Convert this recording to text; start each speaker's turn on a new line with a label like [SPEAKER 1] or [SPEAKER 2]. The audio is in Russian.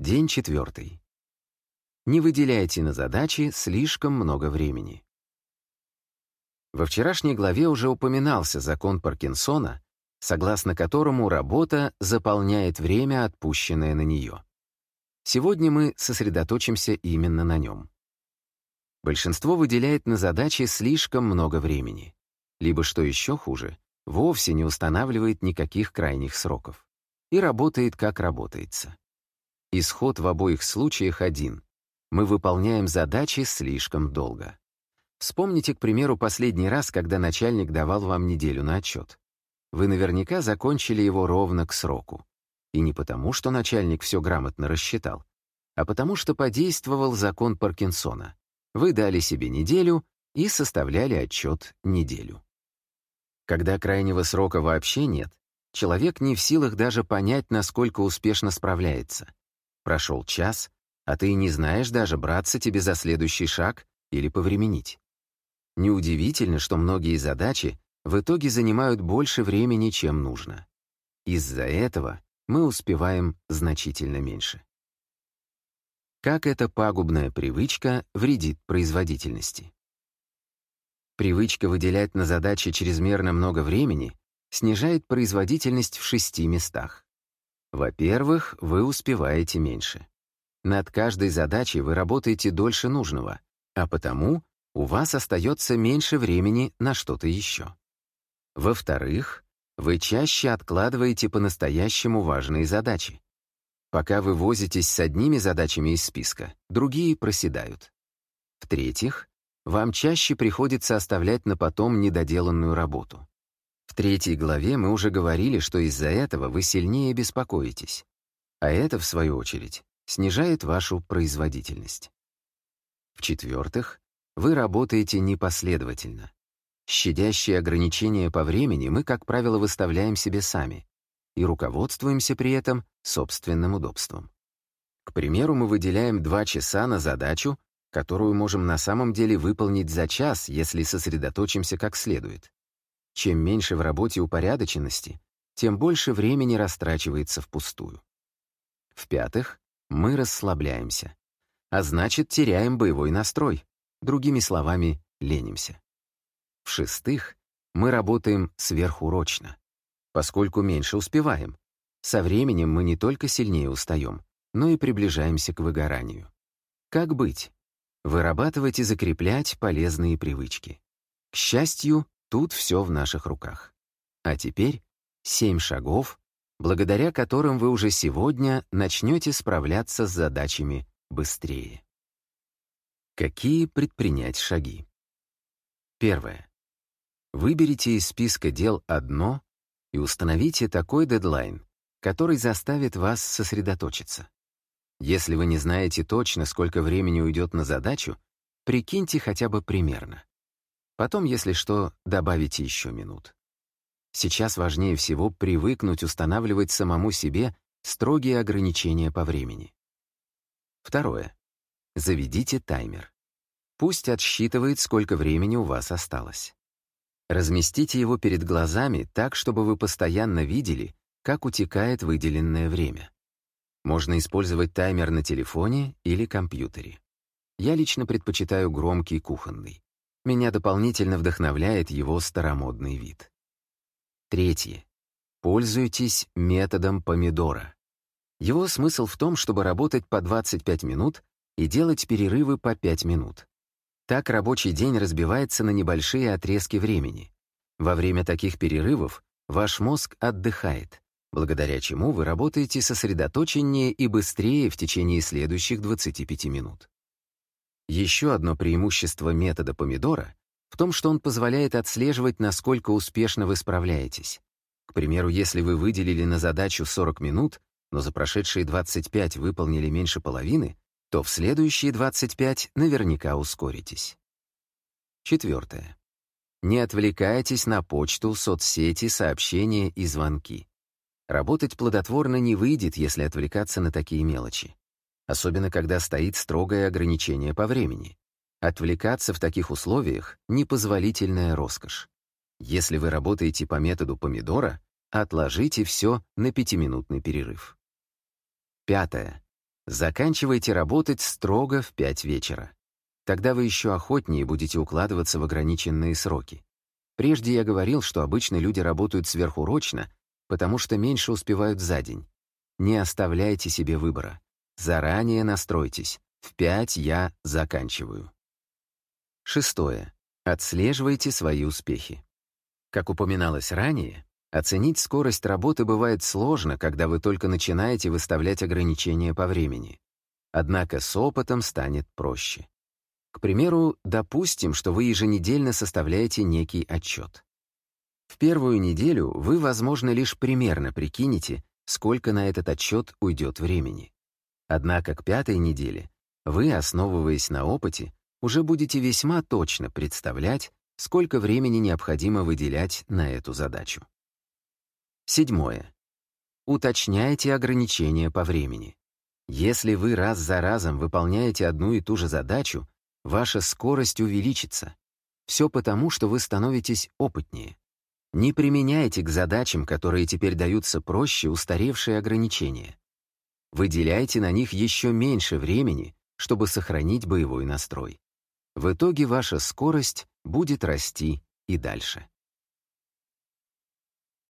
[SPEAKER 1] День четвертый. Не выделяйте на задачи слишком много времени. Во вчерашней главе уже упоминался закон Паркинсона, согласно которому работа заполняет время, отпущенное на нее. Сегодня мы сосредоточимся именно на нем. Большинство выделяет на задачи слишком много времени, либо, что еще хуже, вовсе не устанавливает никаких крайних сроков и работает, как работается. Исход в обоих случаях один. Мы выполняем задачи слишком долго. Вспомните, к примеру, последний раз, когда начальник давал вам неделю на отчет. Вы наверняка закончили его ровно к сроку. И не потому, что начальник все грамотно рассчитал, а потому что подействовал закон Паркинсона. Вы дали себе неделю и составляли отчет неделю. Когда крайнего срока вообще нет, человек не в силах даже понять, насколько успешно справляется. Прошел час, а ты не знаешь даже, браться тебе за следующий шаг или повременить. Неудивительно, что многие задачи в итоге занимают больше времени, чем нужно. Из-за этого мы успеваем значительно меньше. Как эта пагубная привычка вредит производительности? Привычка выделять на задачи чрезмерно много времени снижает производительность в шести местах. Во-первых, вы успеваете меньше. Над каждой задачей вы работаете дольше нужного, а потому у вас остается меньше времени на что-то еще. Во-вторых, вы чаще откладываете по-настоящему важные задачи. Пока вы возитесь с одними задачами из списка, другие проседают. В-третьих, вам чаще приходится оставлять на потом недоделанную работу. В третьей главе мы уже говорили, что из-за этого вы сильнее беспокоитесь. А это, в свою очередь, снижает вашу производительность. В-четвертых, вы работаете непоследовательно. Щадящие ограничения по времени мы, как правило, выставляем себе сами и руководствуемся при этом собственным удобством. К примеру, мы выделяем два часа на задачу, которую можем на самом деле выполнить за час, если сосредоточимся как следует. Чем меньше в работе упорядоченности, тем больше времени растрачивается впустую. В-пятых, мы расслабляемся, а значит, теряем боевой настрой, другими словами, ленимся. В-шестых, мы работаем сверхурочно, поскольку меньше успеваем. Со временем мы не только сильнее устаем, но и приближаемся к выгоранию. Как быть? Вырабатывать и закреплять полезные привычки. К счастью, Тут все в наших руках. А теперь семь шагов, благодаря которым вы уже сегодня начнете справляться с задачами быстрее. Какие предпринять шаги? Первое. Выберите из списка дел одно и установите такой дедлайн, который заставит вас сосредоточиться. Если вы не знаете точно, сколько времени уйдет на задачу, прикиньте хотя бы примерно. Потом, если что, добавите еще минут. Сейчас важнее всего привыкнуть устанавливать самому себе строгие ограничения по времени. Второе. Заведите таймер. Пусть отсчитывает, сколько времени у вас осталось. Разместите его перед глазами так, чтобы вы постоянно видели, как утекает выделенное время. Можно использовать таймер на телефоне или компьютере. Я лично предпочитаю громкий кухонный. Меня дополнительно вдохновляет его старомодный вид. Третье. Пользуйтесь методом помидора. Его смысл в том, чтобы работать по 25 минут и делать перерывы по 5 минут. Так рабочий день разбивается на небольшие отрезки времени. Во время таких перерывов ваш мозг отдыхает, благодаря чему вы работаете сосредоточеннее и быстрее в течение следующих 25 минут. Еще одно преимущество метода помидора в том, что он позволяет отслеживать, насколько успешно вы справляетесь. К примеру, если вы выделили на задачу 40 минут, но за прошедшие 25 выполнили меньше половины, то в следующие 25 наверняка ускоритесь. Четвертое. Не отвлекайтесь на почту, соцсети, сообщения и звонки. Работать плодотворно не выйдет, если отвлекаться на такие мелочи особенно когда стоит строгое ограничение по времени. Отвлекаться в таких условиях — непозволительная роскошь. Если вы работаете по методу помидора, отложите все на пятиминутный перерыв. Пятое. Заканчивайте работать строго в 5 вечера. Тогда вы еще охотнее будете укладываться в ограниченные сроки. Прежде я говорил, что обычно люди работают сверхурочно, потому что меньше успевают за день. Не оставляйте себе выбора. Заранее настройтесь. В 5 я заканчиваю. Шестое. Отслеживайте свои успехи. Как упоминалось ранее, оценить скорость работы бывает сложно, когда вы только начинаете выставлять ограничения по времени. Однако с опытом станет проще. К примеру, допустим, что вы еженедельно составляете некий отчет. В первую неделю вы, возможно, лишь примерно прикинете, сколько на этот отчет уйдет времени. Однако к пятой неделе вы, основываясь на опыте, уже будете весьма точно представлять, сколько времени необходимо выделять на эту задачу. Седьмое. Уточняйте ограничения по времени. Если вы раз за разом выполняете одну и ту же задачу, ваша скорость увеличится. Все потому, что вы становитесь опытнее. Не применяйте к задачам, которые теперь даются проще, устаревшие ограничения. Выделяйте на них еще меньше времени, чтобы сохранить боевой настрой. В итоге ваша скорость будет расти и дальше.